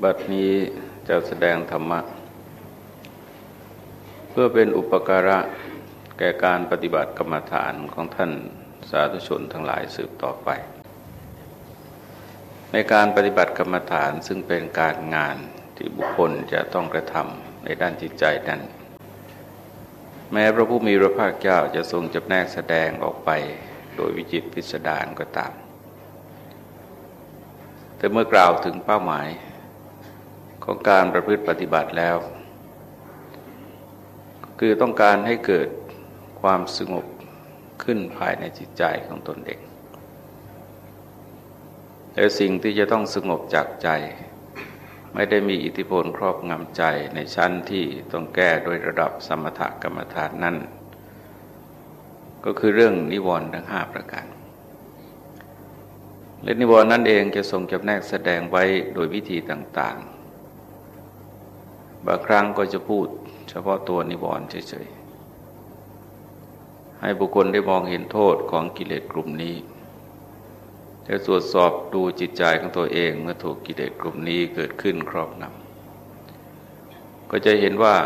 บัดนี้จะแสดงธรรมะ เพื่อเป็นอุปการะแก่การปฏิบัติกรรมฐานของท่านสาธุชนทั้งหลายสืบต่อไป ในการปฏิบัติกรรมฐานซึ่งเป็นการงานที่บุคคลจะต้องกระทำในด้านจิตใจนั้น แม้พระผู้มีพระภาคเจ้าจะทรงจำแนกแสดงออกไปโดยวิจิตพิสดารก็ตาม แต่เมื่อกล่าวถึงเป้าหมาย ของการประพฤติปฏิบัติแล้ว คือต้องการให้เกิดความสงบขึ้นภายในจิตใจของตนเองแต่สิ่งที่จะต้องสงบจากใจ ไม่ได้มีอิทธิพลครอบงำใจในชั้นที่ต้องแก้โดยระดับสมถกรรมฐานนั้นก็คือเรื่องนิวรณ์ทั้งห้าประการและนิวรณ์นั่นเองจะทรงจำแนกแสดงไว้โดยวิธีต่าง บางครั้งก็จะพูดเฉพาะตัวนิวรณ์เฉยๆ ให้บุคคลได้มองเห็นโทษของกิเลสกลุ่มนี้จะตรวจสอบดูจิตใจของตัวเองเมื่อถูกกิเลสกลุ่มนี้เกิดขึ้นครอบงำก็จะเห็นว่า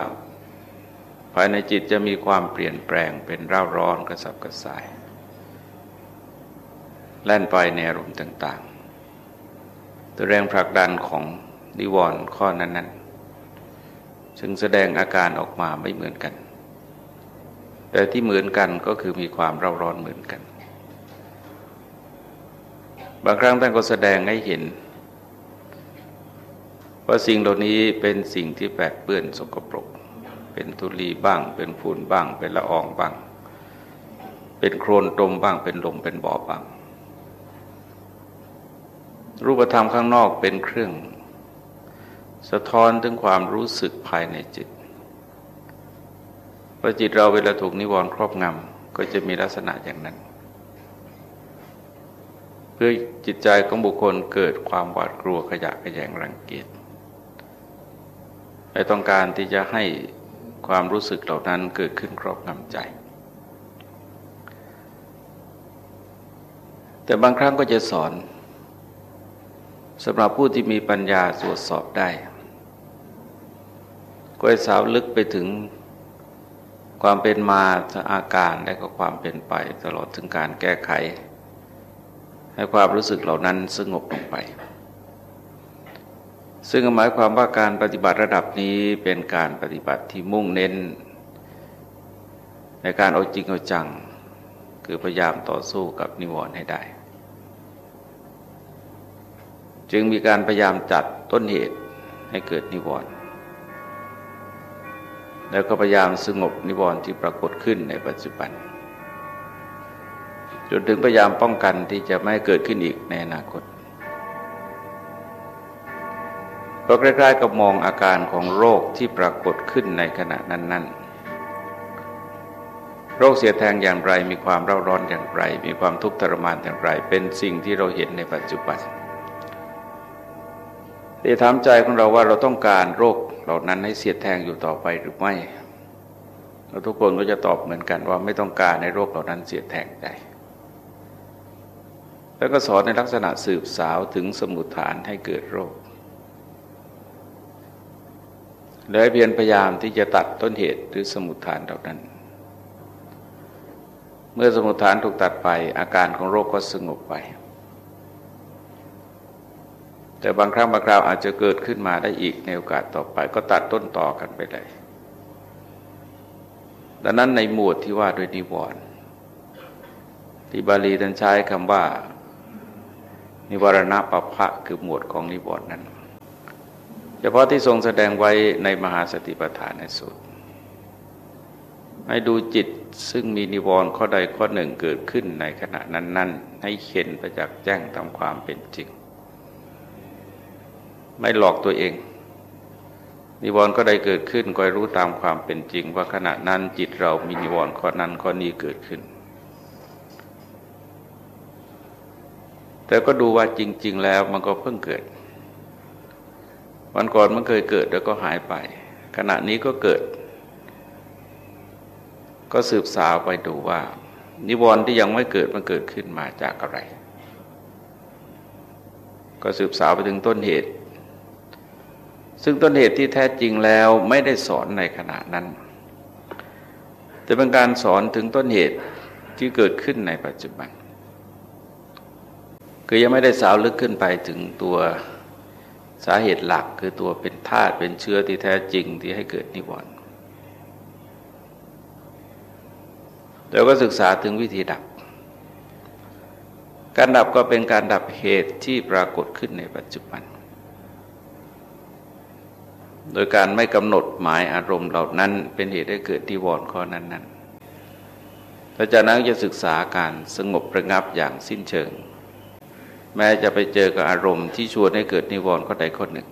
ภายในจิตจะมีความเปลี่ยนแปลงเป็นร่าร้อนกระสับกระส่าย แล่นไปในอารมณ์ต่างๆตัวแรงผลักดันของนิวรณ์ข้อนั้นๆ ซึ่งแสดงอาการออกมาไม่เหมือนกัน แต่ที่เหมือนกันก็คือมีความเร่าร้อนเหมือนกัน บางครั้งท่านก็แสดงให้เห็น ว่าสิ่งเหล่านี้เป็นสิ่งที่แปดเปื้อนสกปรก เป็นทุลีบ้าง เป็นฝุ่นบ้าง เป็นละอองบ้าง เป็นโครนตมบ้าง เป็นลมเป็นบ่อบ้างรูปธรรมข้างนอกเป็นเครื่อง สะท้อนถึงความรู้สึกภายในจิตพอจิตเราเวลาถูกนิวรณ์ครอบงำก็จะมีลักษณะอย่างนั้น เพื่อจิตใจของบุคคลเกิดความหวาดกลัวขยะขยงรังเกียจและต้องการที่จะให้ความรู้สึกเหล่านั้นเกิดขึ้นครอบงำใจ แต่บางครั้งก็จะสอนสำหรับผู้ที่มีปัญญาตรวจสอบได้ ก็ให้สาวลึกไปถึงความเป็นมาอาการและก็ความเป็นไปตลอดถึงการแก้ไข ให้ความรู้สึกเหล่านั้นสงบลงไป ซึ่งหมายความว่าการปฏิบัติระดับนี้เป็นการปฏิบัติที่มุ่งเน้น ในการเอาจริงเอาจัง คือพยายามต่อสู้กับนิวรณ์ให้ได้ จึงมีการพยายามจัดต้นเหตุให้เกิดนิวรณ์ แล้วก็พยายามสงบนิวรณ์ที่ปรากฏขึ้นในปัจจุบัน จนถึงพยายามป้องกันที่จะไม่เกิดขึ้นอีกในอนาคตก็ใกล้ๆกับมองอาการของโรคที่ปรากฏขึ้นในขณะนั้น ๆ โรคเสียแทงอย่างไร มีความเร่าร้อนอย่างไร มีความทุกข์ทรมานอย่างไร เป็นสิ่งที่เราเห็นในปัจจุบันแต่ถามใจของเราว่าเราต้องการโรค เหล่านั้นให้เสียดแทงอยู่ต่อไปหรือไม่เราทุกคนก็จะตอบเหมือนกันว่าไม่ต้องการในโรคเหล่านั้นเสียดแทงใจแล้วก็สอนในลักษณะสืบสาวถึงสมุทฐานให้เกิดโรคเลยเพียรพยายามที่จะตัดต้นเหตุหรือสมุทฐานเหล่านั้น เมื่อสมุทฐานถูกตัดไปอาการของโรคก็สงบไป แต่บางครั้งบางคราวอาจจะเกิดขึ้นมาได้อีกในโอกาสต่อไป ก็ตัดต้นต่อกันไปเลยดังนั้นในหมวดที่ว่าโดยนิวรณ์ที่บาลีท่านใช้คำว่า นิวรณปภะคือหมวดของนิวรณ์นั้น เฉพาะที่ทรงแสดงไว้ในมหาสติปัฏฐานในสุดให้ดูจิตซึ่งมีนิวรณ์ข้อใดข้อหนึ่งเกิดขึ้นในขณะนั้น ๆ ให้เห็นประจักษ์แจ้งตามความเป็นจริง ไม่หลอกตัวเอง นิวรณ์ก็ได้เกิดขึ้นก็รู้ตามความเป็นจริง ว่าขณะนั้นจิตเรามีนิวรณ์ข้อนั้นข้อนี้เกิดขึ้น แต่ก็ดูว่าจริง ๆ แล้วมันก็เพิ่งเกิด วันก่อนมันเคยเกิดแล้วก็หายไป ขณะนี้ก็เกิด ก็สืบสาวไปดูว่า นิวรณ์ที่ยังไม่เกิดมันเกิดขึ้นมาจากอะไรก็สืบสาวไปถึงต้นเหตุ ซึ่งต้นเหตุที่แท้จริงแล้วไม่ได้สอนในขณะนั้น แต่เป็นการสอนถึงต้นเหตุที่เกิดขึ้นในปัจจุบัน คือยังไม่ได้สาวลึกขึ้นไปถึงตัวสาเหตุหลักคือตัวเป็นธาตุเป็นเชื้อที่แท้จริงที่ให้เกิดนิวรณ์แล้วก็ศึกษาถึงวิธีดับ การดับก็เป็นการดับเหตุที่ปรากฏขึ้นในปัจจุบัน โดยการไม่กำหนดหมายอารมณ์เหล่านั้น เป็นเหตุให้เกิดนิวรณ์ข้อนั้นๆแล้วจากนั้นจะศึกษาการสงบระงับอย่างสิ้นเชิง แม้จะไปเจอกับอารมณ์ที่ชวนให้เกิดนิวรณ์ข้อใดข้อหนึ่ง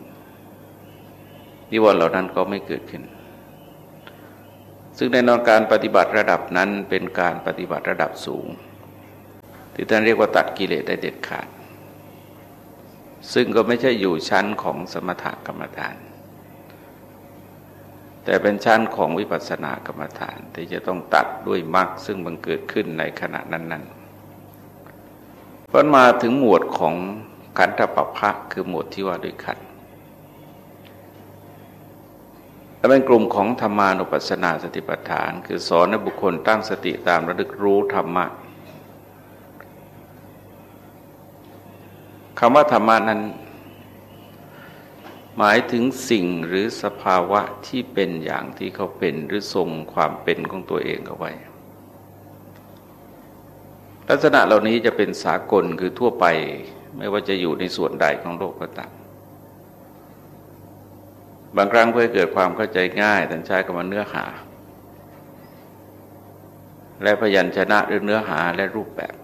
นิวรณ์เหล่านั้นก็ไม่เกิดขึ้น ซึ่งในนอนการปฏิบัติระดับนั้นเป็นการปฏิบัติระดับสูง ที่ท่านเรียกว่าตัดกิเลสได้เด็ดขาด ซึ่งก็ไม่ใช่อยู่ชั้นของสมถกรรมฐาน แต่เป็นชั้นของวิปัสสนากรรมฐานที่จะต้องตัดด้วยมรรคซึ่งบังเกิดขึ้นในขณะนั้นๆเพราะมาถึงหมวดของขันธปภะคือหมวดที่ว่าด้วยขันธและเป็นกลุ่มของธรรมานุปัสสนาสติปัฏฐาน คือสอนให้บุคคลตั้งสติตามระลึกรู้ธรรมะคำว่าธรรมะนั้น หมายถึงสิ่งหรือสภาวะที่เป็นอย่างที่เขาเป็นหรือทรงความเป็นของตัวเองเอาไว้ ลักษณะเหล่านี้จะเป็นสากลคือทั่วไปไม่ว่าจะอยู่ในส่วนใดของโลกก็ตามบางครั้งเพื่อเกิดความเข้าใจง่ายท่านใช้คำว่าเนื้อหา และพยัญชนะหรือเนื้อหาและรูปแบบ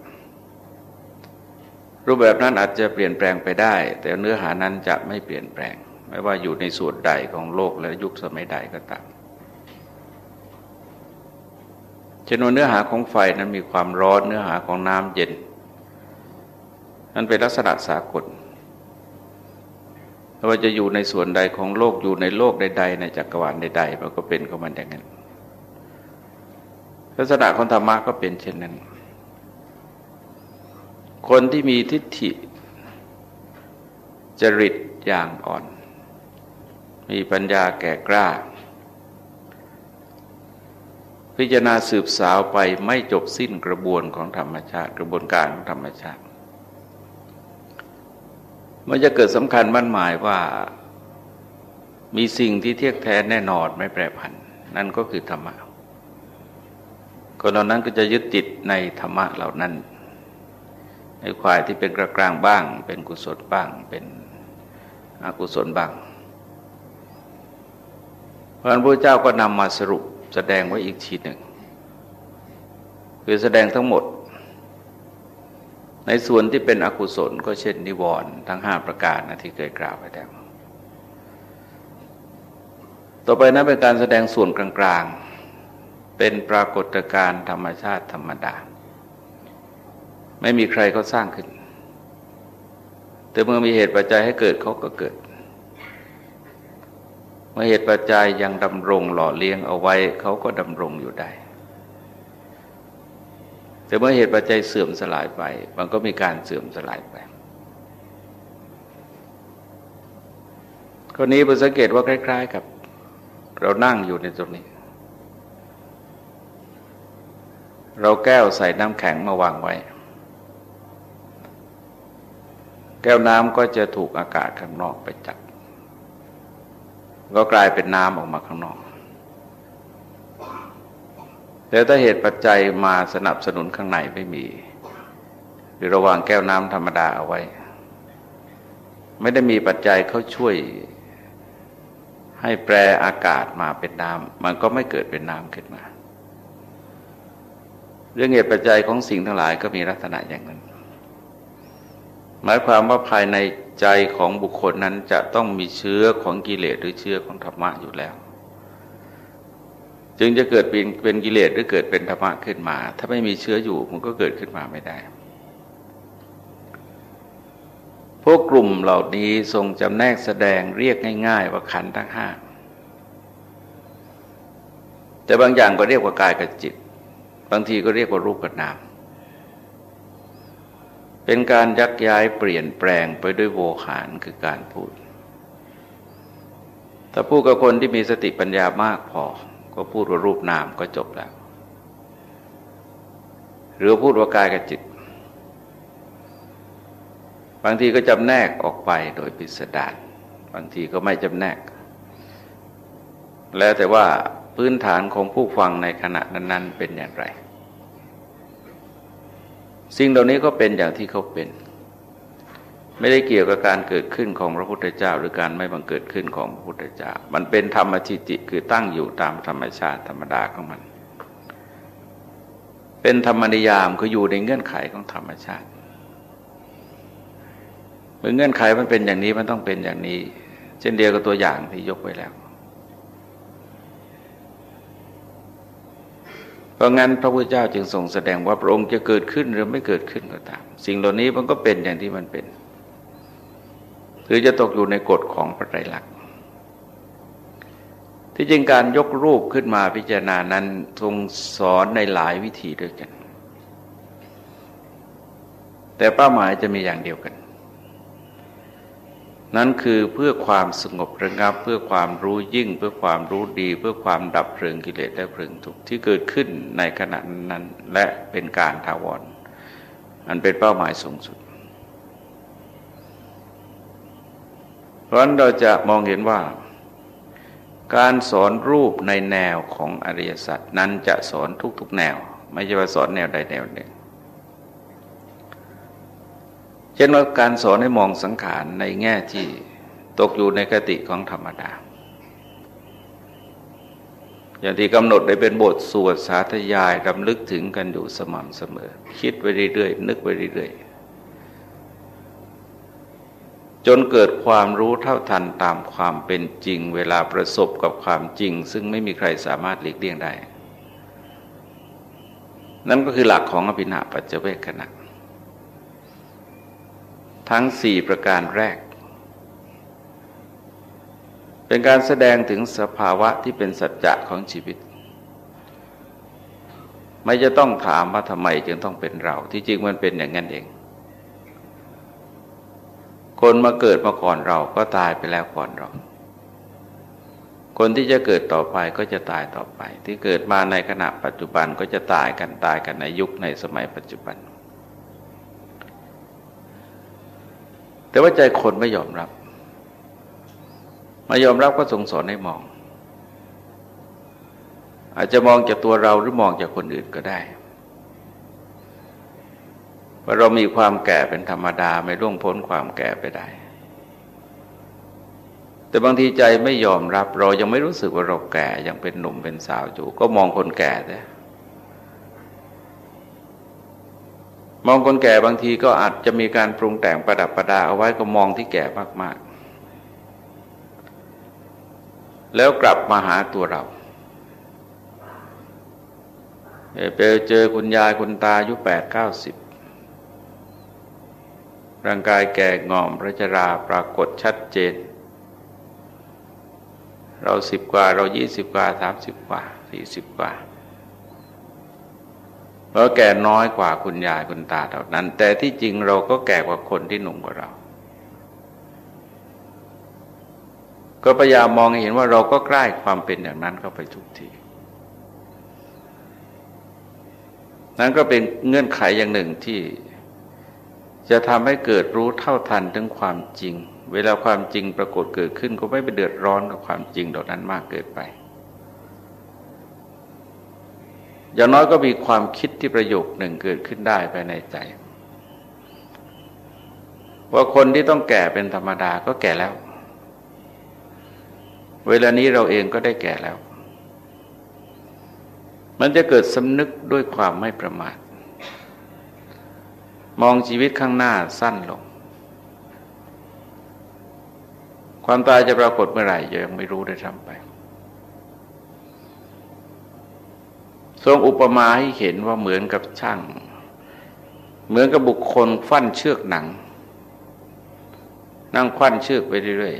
รูปแบบนั้นอาจจะเปลี่ยนแปลงไปได้ แต่เนื้อหานั้นจะไม่เปลี่ยนแปลง ไม่ว่าอยู่ในส่วนใดของโลกและยุคสมัยใดก็ตามเช่นว่าเนื้อหาของไฟนั้นมีความร้อนเนื้อหาของน้ำเย็นนั้นเป็นลักษณะสากลไม่ว่าจะอยู่ในส่วนใดของโลกอยู่ในโลกใด ๆ ในจักรวาลใดๆมันก็เป็นของมันอย่างนั้นลักษณะของธรรมะก็เป็นเช่นนั้น คนที่มีทิฏฐิจริตอย่างอ่อน มีปัญญาแก่กล้า พิจารณาสืบสาวไปไม่จบสิ้นกระบวนของธรรมชาติ กระบวนการของธรรมชาติมันจะเกิดสำคัญมั่นหมายว่ามีสิ่งที่เที่ยงแท้แน่นอนไม่แปรผัน นั่นก็คือธรรมะคนเหล่านั้นก็จะยึดติดในธรรมะเหล่านั้น ในควายที่เป็นกระกลางบ้าง เป็นกุศลบ้าง เป็นอกุศลบ้าง พระพุทธเจ้าก็นำมาสรุปแสดงไว้อีกทีหนึ่ง คือแสดงทั้งหมด ในส่วนที่เป็นอกุศลก็เช่นนิวรณ์ทั้งห้าประการนะที่เคยกล่าวไปแล้วต่อไปนั้นเป็นการแสดงส่วนกลางๆ เป็นปรากฏการณ์ธรรมชาติธรรมดา ไม่มีใครเขาสร้างขึ้น แต่เมื่อมีเหตุปัจจัยให้เกิดเขาก็เกิด เมื่อเหตุปัจจัยยังดำรงหล่อเลี้ยงเอาไว้เขาก็ดำรงอยู่ได้ แต่เมื่อเหตุปัจจัยเสื่อมสลายไป มันก็มีการเสื่อมสลายไปคนนี้ผมสังเกตว่าคล้าย ๆ กับ เรานั่งอยู่ในตรงนี้ เราแก้วใส่น้ำแข็งมาวางไว้ แก้วน้ำก็จะถูกอากาศข้างนอกไปจับ ก็กลายเป็นน้ำออกมาข้างนอก แต่ถ้าเหตุปัจจัยมาสนับสนุนข้างในไม่มี หรือระวางแก้วน้ำธรรมดาเอาไว้ ไม่ได้มีปัจจัยเขาช่วยให้แปรอากาศมาเป็นน้ำมันก็ไม่เกิดเป็นน้ำขึ้นมา เรื่องเหตุปัจจัยของสิ่งทั้งหลายก็มีลักษณะอย่างนั้น หมายความว่าภายในใจของบุคคลนั้นจะต้องมีเชื้อของกิเลสหรือเชื้อของธรรมะอยู่แล้ว จึงจะเกิดเป็นเป็นกิเลสหรือเกิดเป็นธรรมะขึ้นมา ถ้าไม่มีเชื้ออยู่มันก็เกิดขึ้นมาไม่ได้ พวกกลุ่มเหล่านี้ทรงจำแนกแสดงเรียกง่าย ๆ ว่าขันธ์ทั้งห้าแต่บางอย่างก็เรียกว่ากายกับจิต บางทีก็เรียกว่ารูปกับนาม เป็นการยักย้ายเปลี่ยนแปลงไปด้วยโวหารคือการพูดถ้าพูดกับคนที่มีสติปัญญามากพอ ก็พูดว่ารูปนามก็จบแล้ว หรือพูดว่ากายกับจิต บางทีก็จำแนกออกไปโดยพิสดารบางทีก็ไม่จำแนก แล้วแต่ว่าพื้นฐานของผู้ฟังในขณะนั้น ๆ เป็นอย่างไร สิ่งเหล่านี้ก็เป็นอย่างที่เขาเป็น ไม่ได้เกี่ยวกับการเกิดขึ้นของพระพุทธเจ้า หรือการไม่บังเกิดขึ้นของพระพุทธเจ้า มันเป็นธรรมชิติคือตั้งอยู่ตามธรรมชาติธรรมดาของมัน เป็นธรรมนิยามคืออยู่ในเงื่อนไขของธรรมชาติเมื่อเงื่อนไขมันเป็นอย่างนี้มันต้องเป็นอย่างนี้ เช่นเดียวกับตัวอย่างที่ยกไว้แล้ว เพ ราะงั้นพระพุทธเจ้าจึงทรงแสดงว่าพระองค์จะเกิดขึ้นหรือไม่เกิดขึ้นก็ตาม สิ่งเหล่านี้มันก็เป็นอย่างที่มันเป็น หรือจะตกอยู่ในกฎของพระไตรลักษณ์ที่จริงการยกรูปขึ้นมาพิจารณานั้นทรงสอนในหลายวิธีด้วยกัน แต่เป้าหมายจะมีอย่างเดียวกัน นั้นคือเพื่อความสงบระงับ เพื่อความรู้ยิ่ง เพื่อความรู้ดี เพื่อความดับเพลิงกิเลสและเพลิงทุกข์ที่เกิดขึ้นในขณะนั้นและเป็นการทาวรอันเป็นเป้าหมายสูงสุด เพราะฉะนั้นเราจะมองเห็นว่า การสอนรูปในแนวของอริยสัจนั้นจะสอนทุกๆแนว ไม่ใช่ว่าสอนแนวใดแนวหนึ่ง เช่นว่าการสอนให้มองสังขารในแง่ที่ตกอยู่ในกติของธรรมดา อย่างที่กำหนดได้เป็นบทสวดสาธยายรำลึกถึงกันอยู่สม่ำเสมอ คิดไปเรื่อยๆนึกไปเรื่อยๆจนเกิดความรู้เท่าทันตามความเป็นจริง เวลาประสบกับความจริง ซึ่งไม่มีใครสามารถหลีกเลี่ยงได้ นั่นก็คือหลักของอภินาปัจเจเวกขณะ ทั้งสี่ประการแรก เป็นการแสดงถึงสภาวะที่เป็นสัจจะของชีวิต ไม่จะต้องถามว่าทำไมจึงต้องเป็นเรา ที่จริงมันเป็นอย่างนั้นเอง คนมาเกิดมาก่อนเราก็ตายไปแล้วก่อนเรา คนที่จะเกิดต่อไปก็จะตายต่อไป ที่เกิดมาในขณะปัจจุบันก็จะตายกันตายกันในยุคในสมัยปัจจุบัน แต่ว่าใจคนไม่ยอมรับ ไม่ยอมรับก็ส่งสอนให้มอง อาจจะมองจากตัวเราหรือมองจากคนอื่นก็ได้ว่าเรามีความแก่เป็นธรรมดาไม่ร่วงพ้นความแก่ไปได้ แต่บางทีใจไม่ยอมรับเรายังไม่รู้สึกว่าเราแก่ยังเป็นหนุ่มเป็นสาวอยู่ ก็มองคนแก่แต่ มองคนแก่บางทีก็อาจจะมีการปรุงแต่งประดับประดาเอาไว้ก็มองที่แก่มาก ๆ แล้วกลับมาหาตัวเราไปเจอคุณยายคุณตาอายุแปดเก้าสิบร่างกายแก่งอมพระชราปรากฏชัดเจน เราสิบกว่าเรายี่สิบกว่าสามสิบกว่าสี่สิบกว่า เพราะแก่น้อยกว่าคุณยายคุณตาเท่านั้น แต่ที่จริงเราก็แก่กว่าคนที่หนุ่มกว่าเรา ก็พยายามมองเห็นว่าเราก็ใกล้ความเป็นอย่างนั้นเข้าไปทุกทีนั้นก็เป็นเงื่อนไขอย่างหนึ่งที่จะทำให้เกิดรู้เท่าทันถึงความจริง เวลาความจริงปรากฏเกิดขึ้นก็ไม่ไปเดือดร้อนกับความจริงเหล่านั้นมากเกินไป อย่างน้อยก็มีความคิดที่ประโยคหนึ่งเกิดขึ้นได้ภายในใจ ว่าคนที่ต้องแก่เป็นธรรมดาก็แก่แล้ว เวลานี้เราเองก็ได้แก่แล้ว มันจะเกิดสำนึกด้วยความไม่ประมาทมองชีวิตข้างหน้าสั้นลง ความตายจะปรากฏเมื่อไหร่ยังไม่รู้ได้ทำไป ทรงอุปมาให้เห็นว่าเหมือนกับช่าง เหมือนกับบุคคลฟันเชือกหนัง นั่งควันเชือกไปเรื่อย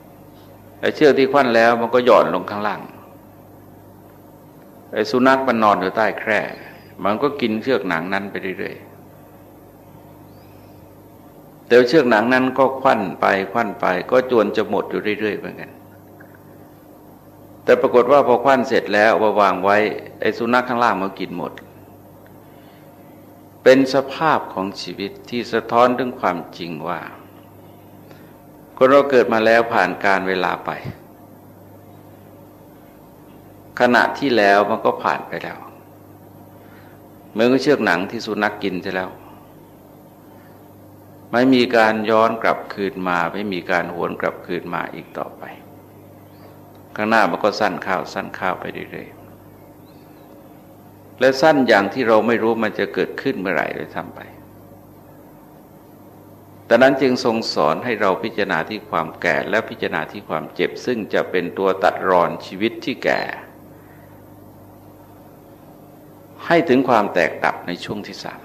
ๆไอ้เชือกที่ควันแล้วมันก็หย่อนลงข้างล่างไอ้สุนัขมันนอนอยู่ใต้แคร่ มันก็กินเชือกหนังนั้นไปเรื่อยๆแต่เชือกหนังนั้นก็ควันไปควันไป ก็จวนจะหมดอยู่เรื่อยๆเหมือนกัน แต่ปรากฏว่าพอควันเสร็จแล้ววาวางไว้ไอ้สุนัขข้างล่างมากินหมด เป็นสภาพของชีวิตที่สะท้อนถึงความจริงว่า คนเราเกิดมาแล้วผ่านการเวลาไป ขณะที่แล้วมันก็ผ่านไปแล้วเหมือนกับเชือกหนังที่สุนัขกกินใช่แล้ว ไม่มีการย้อนกลับคืนมา ไม่มีการหวนกลับคืนมาอีกต่อไป ข้างหน้ามันก็สั้นข้าวสั้นข้าวไปเรื่อยๆ และสั้นอย่างที่เราไม่รู้มันจะเกิดขึ้นเมื่อไหร่เลยทำไป แต่นั้นจึงทรงสอนให้เราพิจารณาที่ความแก่และพิจารณาที่ความเจ็บ ซึ่งจะเป็นตัวตัดรอนชีวิตที่แก่ ให้ถึงความแตกดับในช่วงที่สาม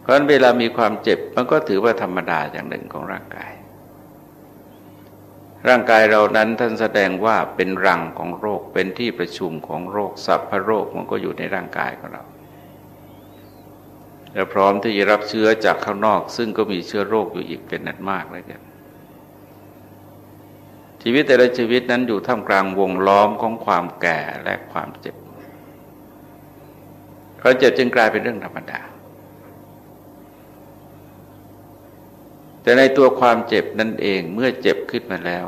เพราะนั้นเวลามีความเจ็บมันก็ถือว่าธรรมดาอย่างหนึ่งของร่างกาย ร่างกายเรานั้นท่านแสดงว่าเป็นรังของโรคเป็นที่ประชุมของโรคสัพพโรคมันก็อยู่ในร่างกายของเราและพร้อมที่จะรับเชื้อจากข้างนอก ซึ่งก็มีเชื้อโรคอยู่อีกเป็นนันมากเลยกันชีวิตแต่ละชีวิตนั้นอยู่ท่ามกลางวงล้อมของความแก่และความเจ็บความเจ็บจึงกลายเป็นเรื่องธรรมดา แต่ในตัวความเจ็บนั่นเองเมื่อเจ็บขึ้นมาแล้ว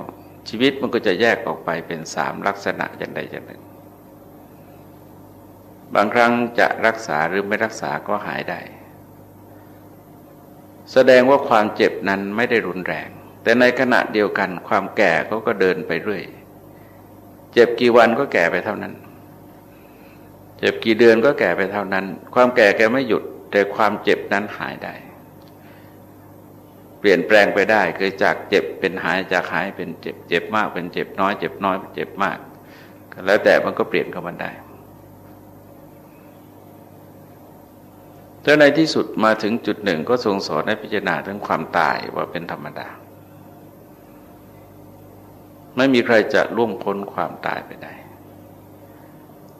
ชีวิตมันก็จะแยกออกไปเป็นสามลักษณะอย่างใดอย่างหนึ่ง บางครั้งจะรักษาหรือไม่รักษาก็หายได้ แสดงว่าความเจ็บนั้นไม่ได้รุนแรง แต่ในขณะเดียวกันความแก่เขาก็เดินไปเรื่อย เจ็บกี่วันก็แก่ไปเท่านั้น เจ็บกี่เดือนก็แก่ไปเท่านั้น ความแก่แกไม่หยุด แต่ความเจ็บนั้นหายได้ เปลี่ยนแปลงไปได้คือจากเจ็บเป็นหายจากหายเป็นเจ็บเจ็บมากเป็นเจ็บน้อยเจ็บน้อยเป็นเจ็บมากแล้วแต่มันก็เปลี่ยนเข้ามันได้แล้วในที่สุดมาถึงจุดหนึ่งก็ทรงสอนให้พิจารณาถึงความตายว่าเป็นธรรมดา ไม่มีใครจะล่วงพ้นความตายไปได้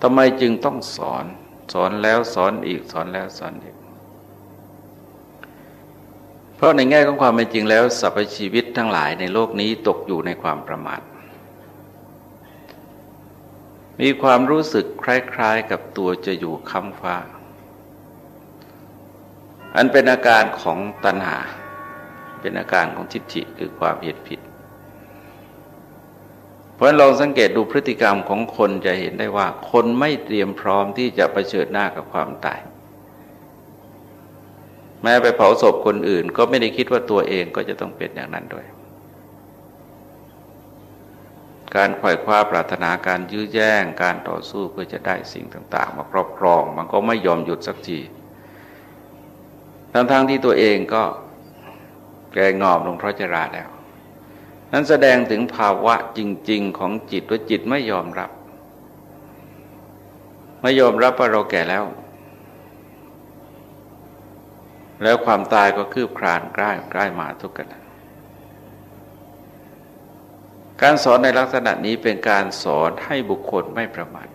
ทำไมจึงต้องสอน สอนแล้วสอนอีกสอนแล้วสอนอีก เพราะในแง่ของความเป็นจริงแล้วสรรพชีวิตทั้งหลายในโลกนี้ตกอยู่ในความประมาท มีความรู้สึกคล้าย ๆกับตัวจะอยู่ค้ำฟ้า อันเป็นอาการของตัณหา เป็นอาการของทิฏฐิคือความเห็นผิด เพราะลองสังเกตดูพฤติกรรมของคนจะเห็นได้ว่า คนไม่เตรียมพร้อมที่จะะเผชิญหน้ากับความตาย แม้ไปเผาศพคนอื่น ก็ไม่ได้คิดว่าตัวเองก็จะต้องเป็นอย่างนั้นด้วย การขวายคว้าปรารถนาการยื้อแย่งการต่อสู้เพื่อจะได้สิ่งต่าง ๆ มาครอบครอง มันก็ไม่ยอมหยุดสักทีทั้งๆทที่ตัวเองก็แกงอมลงเพราะจราแล้ว นั้นแสดงถึงภาวะจริง ๆ ของจิตว่าจิตไม่ยอมรับ ไม่ยอมรับว่าเราแก่แล้ว แล้วความตายก็คืบคลานใกล้ใกล้มาทุกกันการสอนในลักษณะนี้เป็นการสอนให้บุคคลไม่ประมาท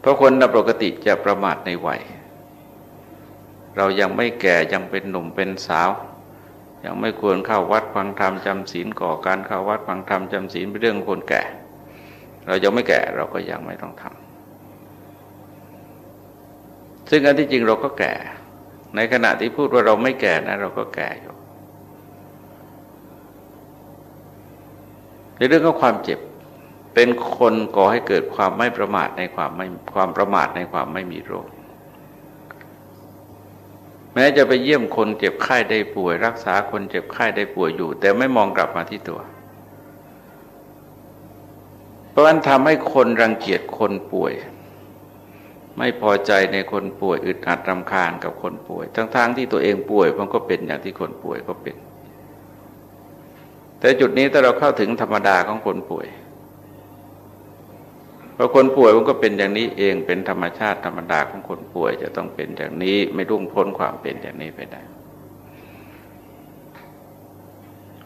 เพราะคนปกติจะประมาทในวัย เรายังไม่แก่ยังเป็นหนุ่มเป็นสาว ยังไม่ควรเข้าวัดฟังธรรมจำศีลก่อการเข้าวัดฟังธรรมจำศีลเป็นเรื่องคนแก่ เรายังไม่แก่เราก็ยังไม่ต้องทำ ซึ่งอันที่จริงเราก็แก่ ในขณะที่พูดว่าเราไม่แก่นะเราก็แก่อยู่ ในเรื่องของความเจ็บเป็นคนก่อให้เกิดความไม่ประมาทในความไม่ความประมาทในความไม่มีโรค แม้จะไปเยี่ยมคนเจ็บไข้ได้ป่วย รักษาคนเจ็บไข้ได้ป่วยอยู่ แต่ไม่มองกลับมาที่ตัว เพราะนั้นทำให้คนรังเกียจคนป่วย ไม่พอใจในคนป่วยอึดอัดรำคาญกับคนป่วย ทั้งๆทที่ตัวเองป่วยมันก็เป็นอย่างที่คนป่วยก็เป็น แต่จุดนี้ถ้าเราเข้าถึงธรรมดาของคนป่วยเพราะคนป่วยมันก็เป็นอย่างนี้เองเป็นธรรมชาติธรรมดาของคนป่วยจะต้องเป็นอย่างนี้ไม่รุ่งพ้นความเป็นอย่างนี้ไปได้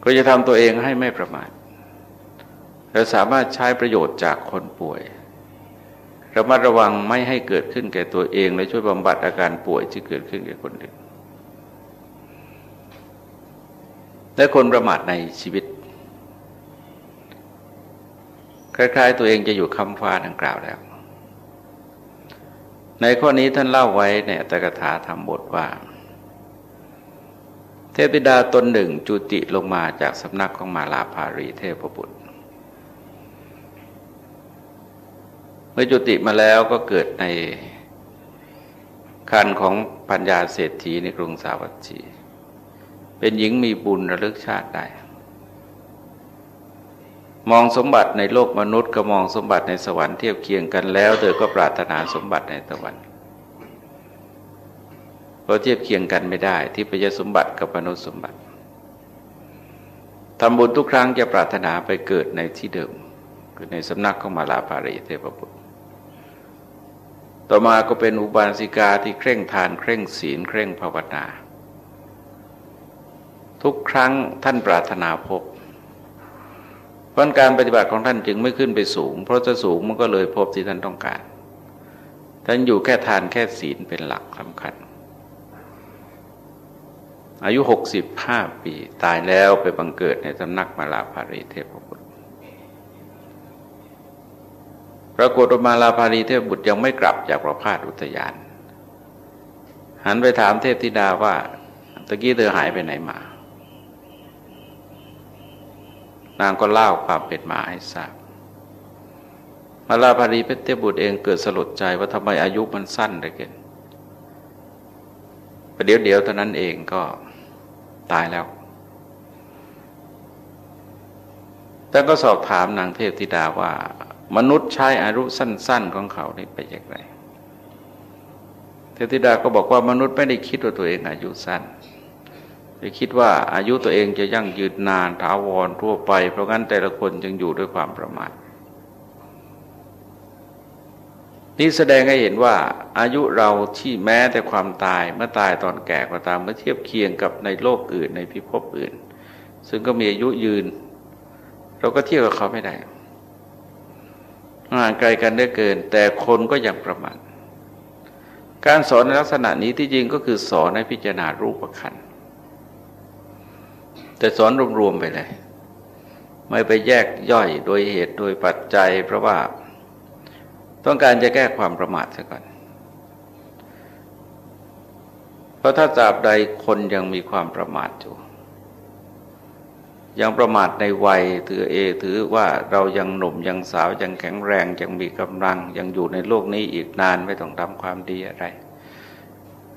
ก็จะทำตัวเองให้ไม่ประมาทเราสามารถใช้ประโยชน์จากคนป่วย ระมัดระวังไม่ให้เกิดขึ้นแก่ตัวเอง และช่วยบำบัดอาการป่วยที่เกิดขึ้นแก่คนอื่นและคนประมาทในชีวิต คล้ายๆ ตัวเองจะอยู่คำฟ้าดังกล่าวแล้ว ในข้อนี้ท่านเล่าไว้เนี่ยตกถาทำบทว่า เทพธิดาตนหนึ่งจุติลงมาจากสำนักของมาลาภารีเทพบุตร มื่อจุติมาแล้วก็เกิดในคันของปัญญาเศรษฐีในกรุงสาวัตถี เป็นหญิงมีบุญระลึกชาติได้ มองสมบัติในโลกมนุษย์ก็มองสมบัติในสวรรค์เทียบเคียงกันแล้ว เธอก็ปรารถนาสมบัติในสวรรค์เพราะเทียบเคียงกันไม่ได้ ที่พยสมบัติกับมนุษย์สมบัติทำบุญทุกครั้งจะปรารถนาไปเกิดในที่เดิมคือในสำนักของมาลาภาริเทพบุตร ต่อมาก็เป็นอุบาสิกาที่เคร่งทานเคร่งศีลเคร่งภาวนา ทุกครั้งท่านปรารถนาพบเพราะการปฏิบัติของท่านจึงไม่ขึ้นไปสูง เพราะจะสูงมันก็เลยพบที่ท่านต้องการ ท่านอยู่แค่ทานแค่ศีลเป็นหลักสำคัญ อายุหกสิบห้าปีตายแล้วไปบังเกิดในสำนักมาลาภาริเทพบุตร ปรากฏมาลาภารีเทพบุตรยังไม่กลับจากประพาสอุทยาน หันไปถามเทพธิดาว่าตะกี้เธอหายไปไหนมา นางก็เล่าความเป็นมาให้ทราบมาลาภารีเพชรเทพบุตรเองเกิดสลดใจว่าทำไมอายุมันสั้นเหลือเกินประเดี๋ยวเดียวเท่านั้นเองก็ตายแล้วแต่ก็สอบถามนางเทพธิดาว่า มนุษย์ใช้อายุสั้น ๆ ของเขานี่ไปอย่างไรเทพธิดาก็บอกว่ามนุษย์ไม่ได้คิดว่าตัวเองอายุสั้นไปคิดว่าอายุตัวเองจะยั่งยืนนานถาวรทั่วไป เพราะงั้นแต่ละคนจึงอยู่ด้วยความประมาทนี่แสดงให้เห็นว่าอายุเราที่แม้แต่ความตายเมื่อตายตอนแก่ก็ตามเมื่อเทียบเคียงกับในโลกอื่นในพิภพอื่น ซึ่งก็มีอายุยืน เราก็เทียบกับเขาไม่ได้ ห่างไกลกันได้เกิน แต่คนก็ยังประมาทการสอนในลักษณะนี้ที่จริงก็คือสอนให้พิจารณารูปขันแต่สอนรวมๆไปเลย ไม่ไปแยกย่อยโดยเหตุโดยปัจจัย เพราะว่าต้องการจะแก้ความประมาทซะก่อน เพราะถ้าตราบใดคนยังมีความประมาทอยู่ ยังประมาทในวัยถือเอถือว่าเรายังหนุ่มยังสาวยังแข็งแรงยังมีกำลังยังอยู่ในโลกนี้อีกนานไม่ต้องทำความดีอะไร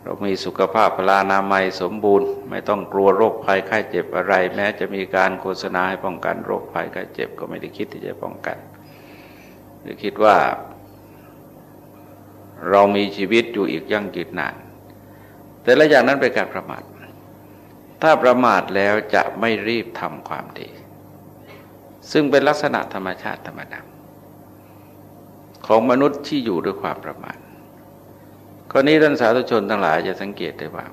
เรามีสุขภาพพลานามัยสมบูรณ์ ไม่ต้องกลัวโรคภัยไข้เจ็บอะไร แม้จะมีการโฆษณาให้ป้องกันโรคภัยไข้เจ็บก็ไม่ได้คิดที่จะป้องกัน หรือคิดว่า เรามีชีวิตอยู่อีกยั่งยืนนาน แต่ละอย่างนั้นเป็นการประมาท ถ้าประมาทแล้วจะไม่รีบทำความดี ซึ่งเป็นลักษณะธรรมชาติธรรมดาของมนุษย์ที่อยู่ด้วยความประมาทข้อนี้ท่านสาธุชนทั้งหลายจะสังเกตได้ว่า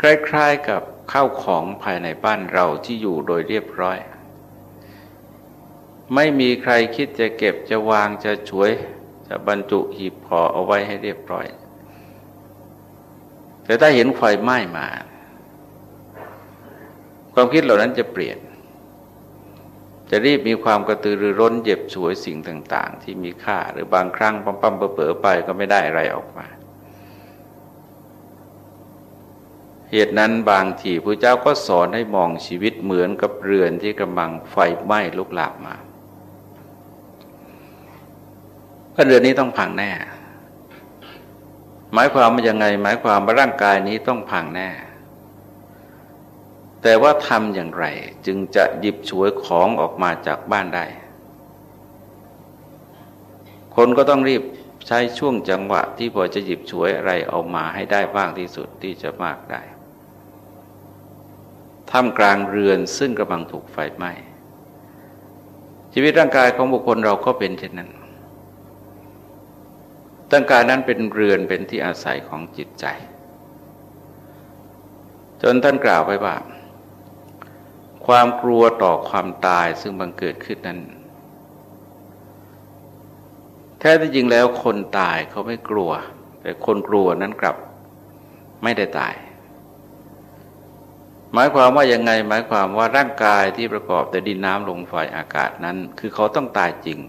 คล้ายๆกับข้าวของภายในบ้านเราที่อยู่โดยเรียบร้อย ไม่มีใครคิดจะเก็บจะวางจะช่วย จะบรรจุหีบห่อเอาไว้ให้เรียบร้อย แต่ถ้าเห็นไฟไหม้มา ความคิดเหล่านั้นจะเปลี่ยน จะรีบมีความกระตือรือร้นเจ็บสวยสิ่งต่าง ๆ ที่มีค่าหรือบางครั้งปั๊มปั๊มเป๋อไปก็ไม่ได้อะไรออกมา เหตุนั้นบางทีพระเจ้าก็สอนให้มองชีวิตเหมือนกับเรือนที่กำลังไฟไหม้ลุกลามมาเพราะเรือนนี้ต้องพังแน่ หมายความว่ายังไง หมายความว่าร่างกายนี้ต้องพังแน่ แต่ว่าทำอย่างไร จึงจะหยิบฉวยของออกมาจากบ้านได้ คนก็ต้องรีบใช้ช่วงจังหวะที่พอจะหยิบฉวยอะไรออกมาให้ได้บ้างที่สุดที่จะมากได้ท่ามกลางเรือนซึ่งกำลังถูกไฟไหม้ชีวิตร่างกายของบุคคลเราก็เป็นเช่นนั้น ตั้งกายนั้นเป็นเรือนเป็นที่อาศัยของจิตใจ จนท่านกล่าวไว้ว่า ความกลัวต่อความตายซึ่งบังเกิดขึ้นนั้น แท้ที่จริงแล้วคนตายเขาไม่กลัว แต่คนกลัวนั้นกลับไม่ได้ตาย หมายความว่ายังไง หมายความว่าร่างกายที่ประกอบแต่ดินน้ำลมไฟอากาศนั้น คือเขาต้องตายจริง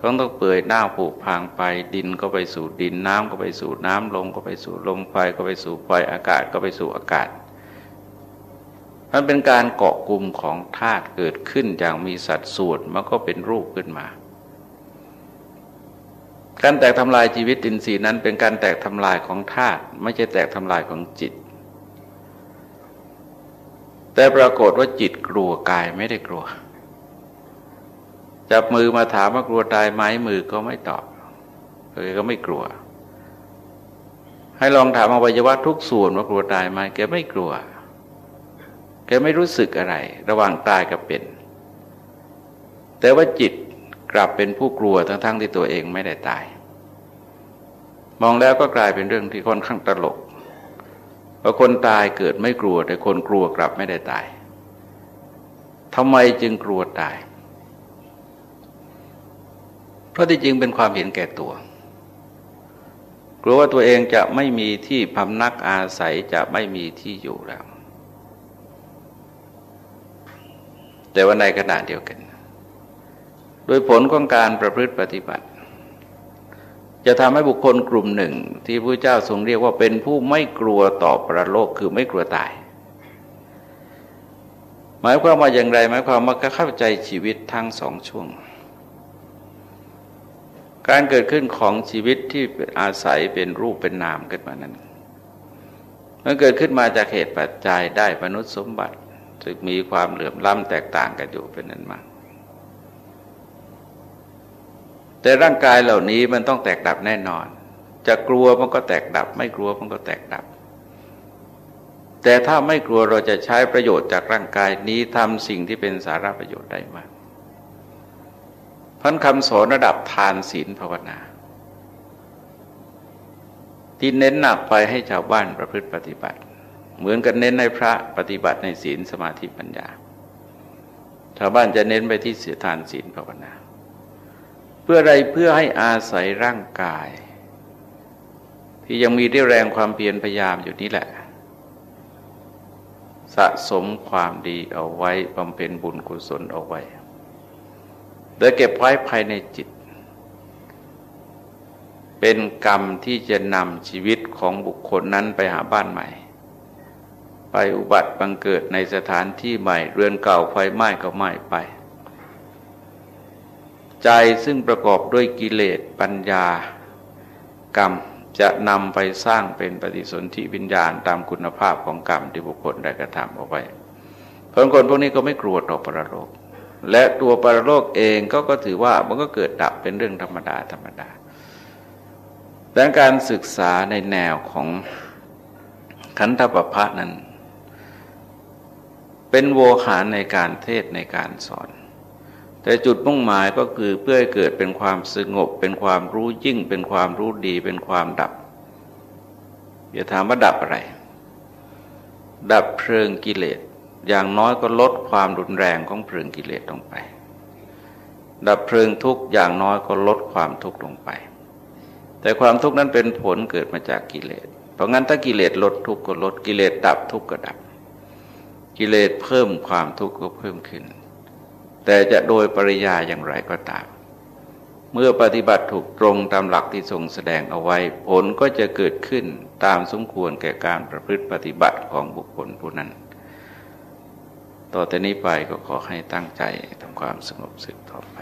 เขาต้องเปื่อยหน้าผุพังไปดินก็ไปสู่ดินน้ำก็ไปสู่น้ำลมก็ไปสู่ลมไฟก็ไปสู่ไฟอากาศก็ไปสู่อากาศ มันเป็นการเกาะกลุ่มของธาตุเกิดขึ้นอย่างมีสัดส่วนมันก็เป็นรูปขึ้นมา การแตกทำลายชีวิตอินทรีย์นั้นเป็นการแตกทำลายของธาตุไม่ใช่แตกทำลายของจิต แต่ปรากฏว่าจิตกลัวกายไม่ได้กลัว จับมือมาถามว่ากลัวตายไหมมือก็ไม่ตอบเลยก็ไม่กลัว ให้ลองถามอวัยวะทุกส่วนว่ากลัวตายไหมแกไม่กลัว แกไม่รู้สึกอะไร ระหว่างตายกับเป็น แต่ว่าจิตกลับเป็นผู้กลัวทั้งๆทที่ตัวเองไม่ได้ตาย มองแล้วก็กลายเป็นเรื่องที่ค่อนข้างตลกว่าคนตายเกิดไม่กลัว แต่คนกลัวกลับไม่ได้ตายทำไมจึงกลัวตาย เพราะที่จริงเป็นความเห็นแก่ตัว กลัวว่าตัวเองจะไม่มีที่พำนักอาศัยจะไม่มีที่อยู่แล้ว แต่ว่าในขณะเดียวกัน โดยผลของการประพฤติปฏิบัติ จะทำให้บุคคลกลุ่มหนึ่ง ที่พระเจ้าทรงเรียกว่าเป็นผู้ไม่กลัวต่อประโลกคือไม่กลัวตายหมายความว่าอย่างไรหมายความว่าเข้าใจชีวิตทั้งสองช่วง การเกิดขึ้นของชีวิตที่อาศัยเป็นรูปเป็นนามขึ้นมานั้น มันเกิดขึ้นมาจากเหตุปัจจัยได้มนุษย์สมบัติจึงมีความเหลื่อมล้ำแตกต่างกันอยู่เป็นนั้นมาก แต่ร่างกายเหล่านี้มันต้องแตกดับแน่นอน จะกลัวมันก็แตกดับ ไม่กลัวมันก็แตกดับ แต่ถ้าไม่กลัวเราจะใช้ประโยชน์จากร่างกายนี้ทำสิ่งที่เป็นสาระประโยชน์ได้มาก พันคำสอนระดับทานศีลภาวนา ที่เน้นหนักไปให้ชาวบ้านประพฤติปฏิบัติ เหมือนกันเน้นในพระปฏิบัติในศีลสมาธิปัญญา ชาวบ้านจะเน้นไปที่เสียทานศีลภาวนา เพื่ออะไรเพื่อให้อาศัยร่างกาย ที่ยังมีเรี่ยวแรงความเพียรพยายามอยู่นี่แหละ สะสมความดีเอาไว้บำเพ็ญบุญกุศลเอาไว้ โดยเก็บไว้ภายในจิต เป็นกรรมที่จะนำชีวิตของบุคคลนั้นไปหาบ้านใหม่ ไปอุบัติบังเกิดในสถานที่ใหม่ เรือนเก่าไฟไหม้ก็ไหม้ไป ใจซึ่งประกอบด้วยกิเลสปัญญากรรมจะนำไปสร้างเป็นปฏิสนธิวิญญาณตามคุณภาพของกรรมที่บุคคลได้กระทำเอาไว้เพราะคนพวกนี้ก็ไม่กลัวต่อปรโลก และตัวปรโลกเองก็ก็ถือว่ามันก็เกิดดับเป็นเรื่องธรรมดาธรรมดาดังการศึกษาในแนวของขันธปภะนั้น เป็นโวหารในการเทศในการสอน แต่จุดมุ่งหมายก็คือเพื่อให้เกิดเป็นความสงบ เป็นความรู้ยิ่ง เป็นความรู้ดี เป็นความดับอย่าถามว่าดับอะไร ดับเพลิงกิเลส อย่างน้อยก็ลดความรุนแรงของเพลิงกิเลสลงไป ดับเพลิงทุกอย่างน้อยก็ลดความทุกข์ลงไป แต่ความทุกข์นั้นเป็นผลเกิดมาจากกิเลส เพราะงั้นถ้ากิเลสลดทุกข์ก็ลดกิเลสดับทุกข์ก็ดับ กิเลสเพิ่มความทุกข์ก็เพิ่มขึ้น แต่จะโดยปริยาอย่างไรก็ตาม เมื่อปฏิบัติถูกตรงตามหลักที่ทรงแสดงเอาไว้ ผลก็จะเกิดขึ้นตามสมควรแก่การประพฤติปฏิบัติของบุคคลผู้นั้น ต่อแต่นี้ไปก็ขอให้ตั้งใจทำความสงบสึกต่อไป